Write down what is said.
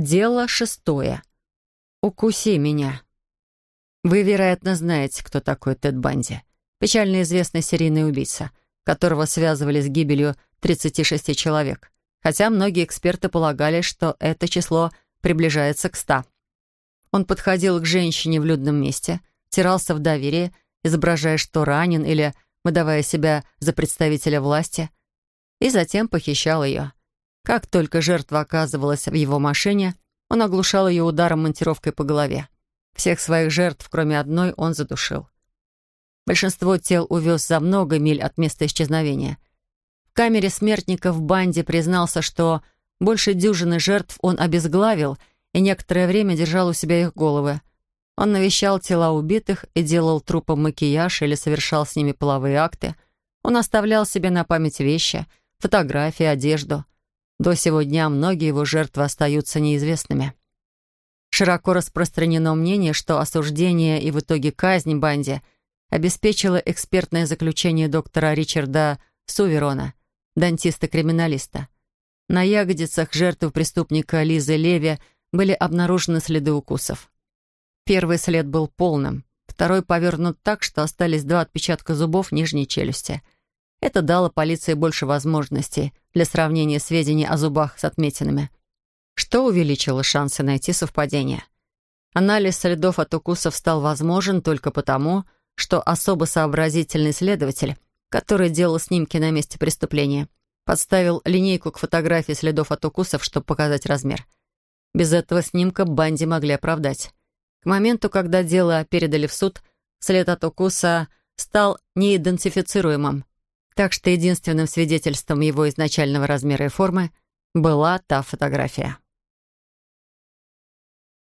Дело шестое. «Укуси меня». Вы, вероятно, знаете, кто такой Тед Банди. Печально известный серийный убийца, которого связывали с гибелью 36 человек. Хотя многие эксперты полагали, что это число приближается к 100. Он подходил к женщине в людном месте, тирался в доверие, изображая, что ранен или выдавая себя за представителя власти, и затем похищал ее. Как только жертва оказывалась в его машине, он оглушал ее ударом монтировкой по голове. Всех своих жертв, кроме одной, он задушил. Большинство тел увез за много миль от места исчезновения. В камере смертников в банде признался, что больше дюжины жертв он обезглавил и некоторое время держал у себя их головы. Он навещал тела убитых и делал трупам макияж или совершал с ними половые акты. Он оставлял себе на память вещи, фотографии, одежду. До сего дня многие его жертвы остаются неизвестными. Широко распространено мнение, что осуждение и в итоге казнь Банди обеспечило экспертное заключение доктора Ричарда Суверона, дантиста-криминалиста. На ягодицах жертвы преступника Лизы Леви были обнаружены следы укусов. Первый след был полным, второй повернут так, что остались два отпечатка зубов нижней челюсти — это дало полиции больше возможностей для сравнения сведений о зубах с отметинами, что увеличило шансы найти совпадение. Анализ следов от укусов стал возможен только потому, что особо сообразительный следователь, который делал снимки на месте преступления, подставил линейку к фотографии следов от укусов, чтобы показать размер. Без этого снимка Банди могли оправдать. К моменту, когда дело передали в суд, след от укуса стал неидентифицируемым, так что единственным свидетельством его изначального размера и формы была та фотография.